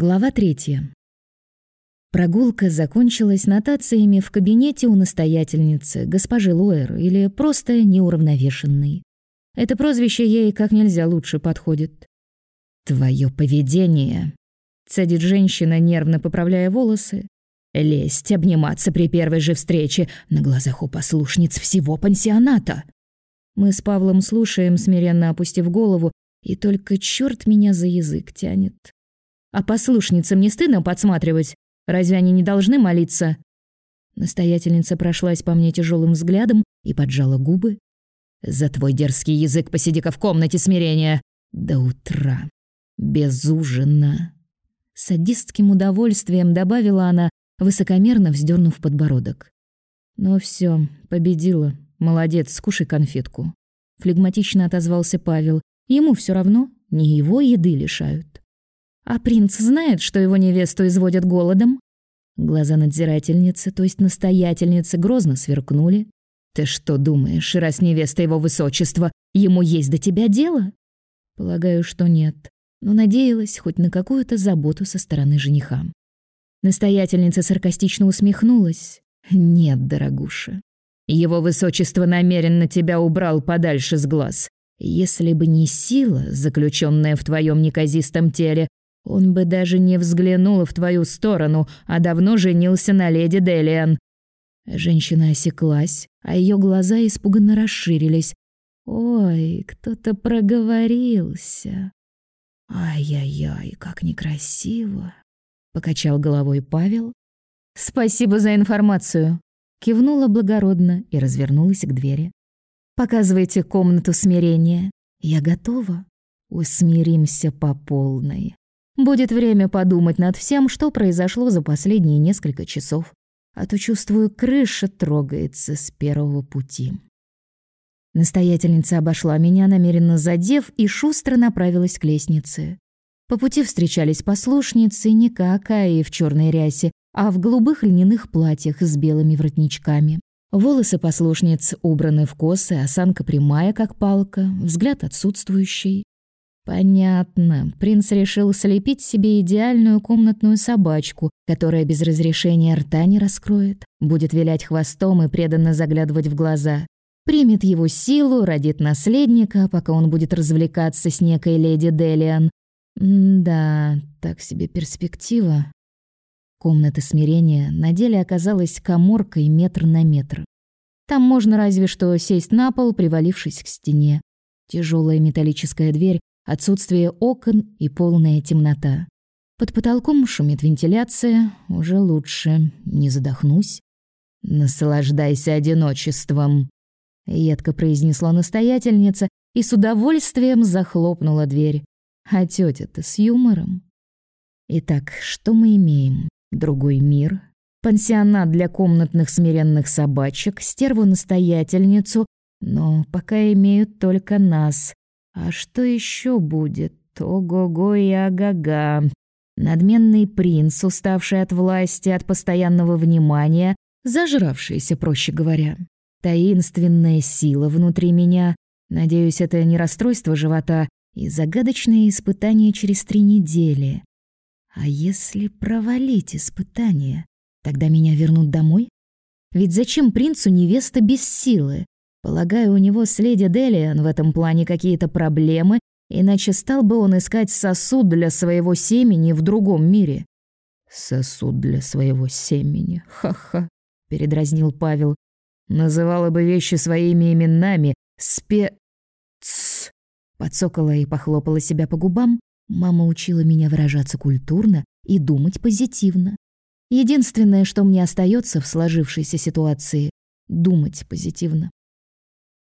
Глава третья. Прогулка закончилась нотациями в кабинете у настоятельницы, госпожи Лоэр, или просто неуравновешенной. Это прозвище ей как нельзя лучше подходит. «Твое поведение», — цедит женщина, нервно поправляя волосы. «Лезть, обниматься при первой же встрече на глазах у послушниц всего пансионата». Мы с Павлом слушаем, смиренно опустив голову, и только черт меня за язык тянет. А послушницам не стыдно подсматривать? Разве они не должны молиться? Настоятельница прошлась по мне тяжелым взглядом и поджала губы. За твой дерзкий язык посиди-ка в комнате смирения до утра. Без ужина. Садистским удовольствием добавила она, высокомерно вздернув подбородок. Ну все, победила. Молодец, скушай конфетку. Флегматично отозвался Павел. Ему все равно, не его еды лишают. А принц знает, что его невесту изводят голодом? Глаза надзирательницы, то есть настоятельницы, грозно сверкнули. Ты что думаешь, раз невеста его высочества, ему есть до тебя дело? Полагаю, что нет, но надеялась хоть на какую-то заботу со стороны жениха. Настоятельница саркастично усмехнулась. Нет, дорогуша. Его высочество намеренно тебя убрал подальше с глаз. Если бы не сила, заключенная в твоем неказистом теле, он бы даже не взглянул в твою сторону, а давно женился на леди Делиан. Женщина осеклась, а ее глаза испуганно расширились. Ой, кто-то проговорился. Ай-яй-яй, как некрасиво, покачал головой Павел. Спасибо за информацию, кивнула благородно и развернулась к двери. Показывайте комнату смирения. Я готова. Усмиримся по полной. Будет время подумать над всем, что произошло за последние несколько часов. А то, чувствую, крыша трогается с первого пути. Настоятельница обошла меня, намеренно задев, и шустро направилась к лестнице. По пути встречались послушницы, не как Аи в черной рясе, а в голубых льняных платьях с белыми воротничками. Волосы послушниц убраны в косы, осанка прямая, как палка, взгляд отсутствующий. Понятно. Принц решил слепить себе идеальную комнатную собачку, которая без разрешения рта не раскроет, будет вилять хвостом и преданно заглядывать в глаза. Примет его силу, родит наследника, пока он будет развлекаться с некой леди Делиан. да, так себе перспектива. Комната смирения на деле оказалась коморкой метр на метр. Там можно разве что сесть на пол, привалившись к стене. Тяжелая металлическая дверь отсутствие окон и полная темнота. Под потолком шумит вентиляция, уже лучше, не задохнусь. «Наслаждайся одиночеством», — едко произнесла настоятельница и с удовольствием захлопнула дверь. А тётя-то с юмором. Итак, что мы имеем? Другой мир, пансионат для комнатных смиренных собачек, стерву-настоятельницу, но пока имеют только нас, а что еще будет? Ого-го и ага-га. Надменный принц, уставший от власти, от постоянного внимания, зажравшийся, проще говоря. Таинственная сила внутри меня. Надеюсь, это не расстройство живота и загадочное испытание через три недели. А если провалить испытание, тогда меня вернут домой? Ведь зачем принцу невеста без силы? Полагаю, у него с леди Делиан в этом плане какие-то проблемы, иначе стал бы он искать сосуд для своего семени в другом мире. Сосуд для своего семени. Ха-ха, передразнил Павел. Называла бы вещи своими именами. Спе Тс. Подсокала и похлопала себя по губам. Мама учила меня выражаться культурно и думать позитивно. Единственное, что мне остается в сложившейся ситуации думать позитивно.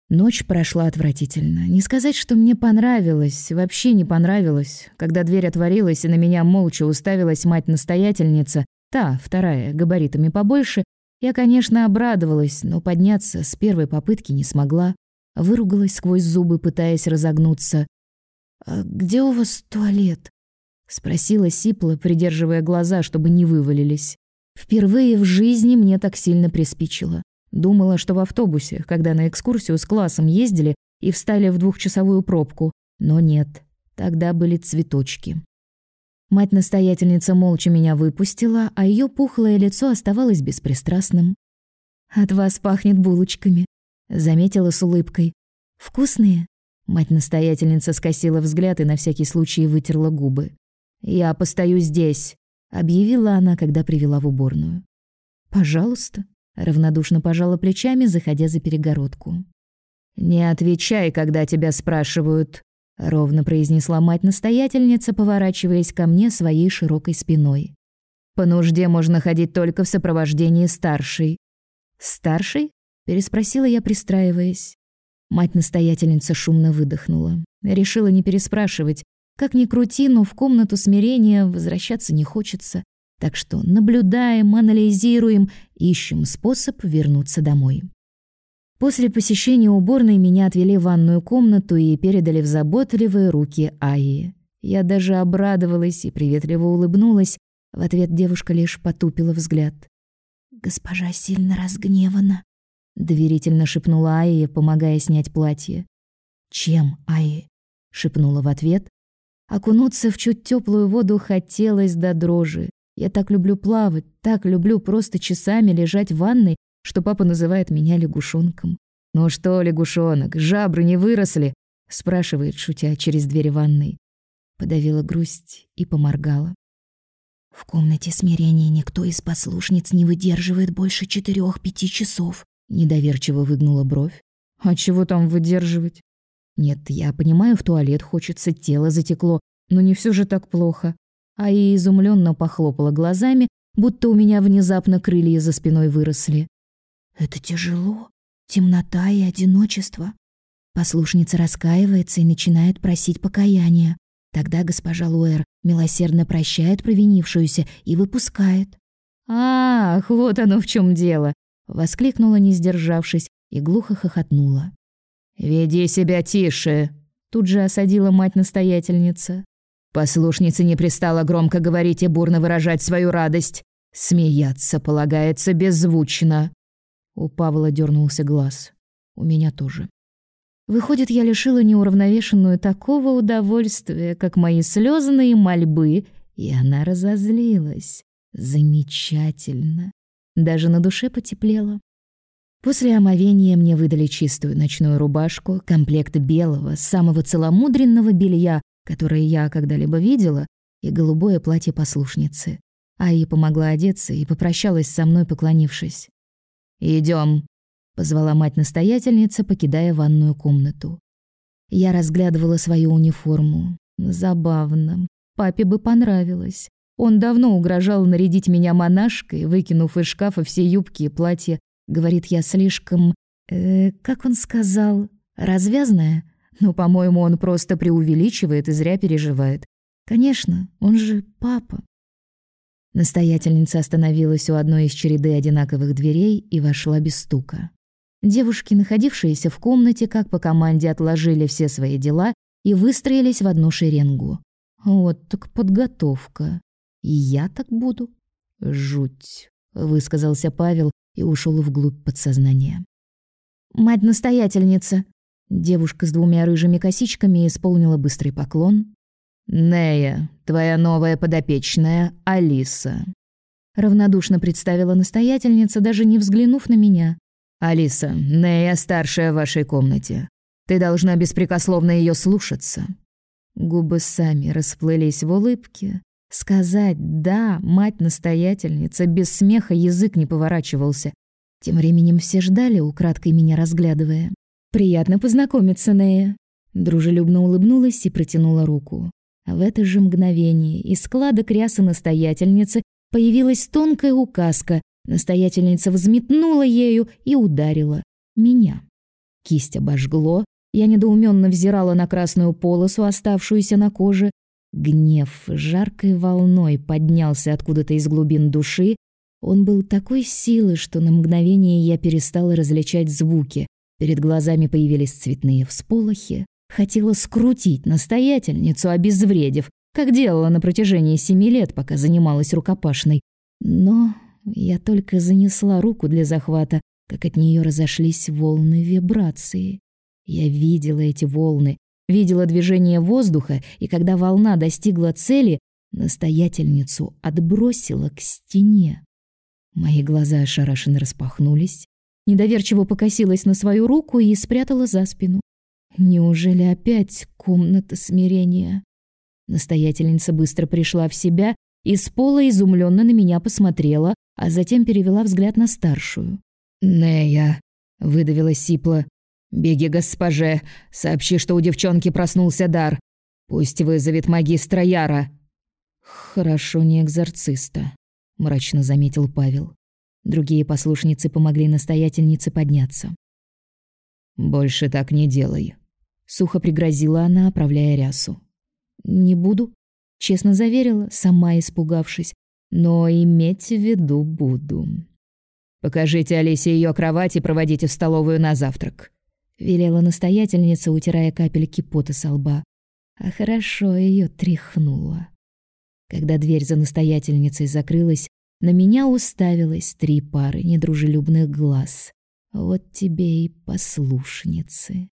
Ночь прошла отвратительно. Не сказать, что мне понравилось, вообще не понравилось. Когда дверь отворилась, и на меня молча уставилась мать-настоятельница, та, вторая, габаритами побольше, я, конечно, обрадовалась, но подняться с первой попытки не смогла. Выругалась сквозь зубы, пытаясь разогнуться. «А где у вас туалет?» — спросила Сипла, придерживая глаза, чтобы не вывалились. Впервые в жизни мне так сильно приспичило. Думала, что в автобусе, когда на экскурсию с классом ездили и встали в двухчасовую пробку. Но нет, тогда были цветочки. Мать-настоятельница молча меня выпустила, а ее пухлое лицо оставалось беспристрастным. «От вас пахнет булочками», — заметила с улыбкой. «Вкусные?» Мать-настоятельница скосила взгляд и на всякий случай вытерла губы. «Я постою здесь», — объявила она, когда привела в уборную. «Пожалуйста», — равнодушно пожала плечами, заходя за перегородку. «Не отвечай, когда тебя спрашивают», — ровно произнесла мать-настоятельница, поворачиваясь ко мне своей широкой спиной. «По нужде можно ходить только в сопровождении старшей». «Старшей?» — переспросила я, пристраиваясь. Мать-настоятельница шумно выдохнула. Решила не переспрашивать. Как ни крути, но в комнату смирения возвращаться не хочется. Так что наблюдаем, анализируем, ищем способ вернуться домой. После посещения уборной меня отвели в ванную комнату и передали в заботливые руки Аи. Я даже обрадовалась и приветливо улыбнулась. В ответ девушка лишь потупила взгляд. «Госпожа сильно разгневана», доверительно шепнула Айя, помогая снять платье. "Чем, Айя?" шепнула в ответ. Окунуться в чуть теплую воду хотелось до дрожи. Я так люблю плавать, так люблю просто часами лежать в ванной, что папа называет меня лягушонком. «Ну что, лягушонок, жабры не выросли?» спрашивает, шутя, через дверь ванной. Подавила грусть и поморгала. В комнате смирения никто из послушниц не выдерживает больше четырех-пяти часов. Недоверчиво выгнула бровь. А чего там выдерживать? Нет, я понимаю, в туалет хочется, тело затекло, но не все же так плохо. А и изумленно похлопала глазами, будто у меня внезапно крылья за спиной выросли. Это тяжело, темнота и одиночество. Послушница раскаивается и начинает просить покаяния. Тогда госпожа Луэр милосердно прощает провинившуюся и выпускает. Ах, вот оно в чем дело воскликнула, не сдержавшись, и глухо хохотнула. «Веди себя тише!» Тут же осадила мать-настоятельница. Послушнице не пристало громко говорить и бурно выражать свою радость. Смеяться полагается беззвучно. У Павла дернулся глаз. У меня тоже. Выходит, я лишила неуравновешенную такого удовольствия, как мои слезные мольбы, и она разозлилась. Замечательно. Даже на душе потеплело. После омовения мне выдали чистую ночную рубашку, комплект белого, самого целомудренного белья, которое я когда-либо видела, и голубое платье послушницы. Аи помогла одеться и попрощалась со мной, поклонившись. Идем, позвала мать-настоятельница, покидая ванную комнату. Я разглядывала свою униформу. Забавно. Папе бы понравилось. Он давно угрожал нарядить меня монашкой, выкинув из шкафа все юбки и платья. Говорит, я слишком... Э, как он сказал? Развязная? Ну, по-моему, он просто преувеличивает и зря переживает. Конечно, он же папа. Настоятельница остановилась у одной из череды одинаковых дверей и вошла без стука. Девушки, находившиеся в комнате, как по команде отложили все свои дела и выстроились в одну шеренгу. Вот так подготовка. И я так буду. Жуть, высказался Павел и ушел вглубь подсознания. Мать-настоятельница. Девушка с двумя рыжими косичками исполнила быстрый поклон. Нея, твоя новая подопечная Алиса. Равнодушно представила настоятельница, даже не взглянув на меня. Алиса, Нея старшая в вашей комнате. Ты должна беспрекословно ее слушаться. Губы сами расплылись в улыбке, Сказать «да», мать-настоятельница, без смеха язык не поворачивался. Тем временем все ждали, украдкой меня разглядывая. «Приятно познакомиться, Нея». Дружелюбно улыбнулась и протянула руку. А в это же мгновение из склада кряса настоятельницы появилась тонкая указка. Настоятельница взметнула ею и ударила меня. Кисть обожгло, я недоуменно взирала на красную полосу, оставшуюся на коже, Гнев жаркой волной поднялся откуда-то из глубин души. Он был такой силы, что на мгновение я перестала различать звуки. Перед глазами появились цветные всполохи. Хотела скрутить настоятельницу, обезвредив, как делала на протяжении семи лет, пока занималась рукопашной. Но я только занесла руку для захвата, как от нее разошлись волны вибрации. Я видела эти волны, видела движение воздуха, и когда волна достигла цели, Настоятельницу отбросила к стене. Мои глаза ошарашенно распахнулись. Недоверчиво покосилась на свою руку и спрятала за спину. Неужели опять комната смирения? Настоятельница быстро пришла в себя и с пола изумленно на меня посмотрела, а затем перевела взгляд на старшую. «Нея», — выдавила Сипла, — «беги госпоже, сообщи, что у девчонки проснулся дар. Пусть вызовет магистра Яра». «Хорошо, не экзорциста», — мрачно заметил Павел. Другие послушницы помогли настоятельнице подняться. «Больше так не делай», — сухо пригрозила она, оправляя рясу. «Не буду», — честно заверила, сама испугавшись, «но иметь в виду буду». «Покажите Алисе ее кровать и проводите в столовую на завтрак», — велела настоятельница, утирая капельки пота со лба. А хорошо ее тряхнуло. Когда дверь за настоятельницей закрылась, на меня уставилось три пары недружелюбных глаз. Вот тебе и послушницы.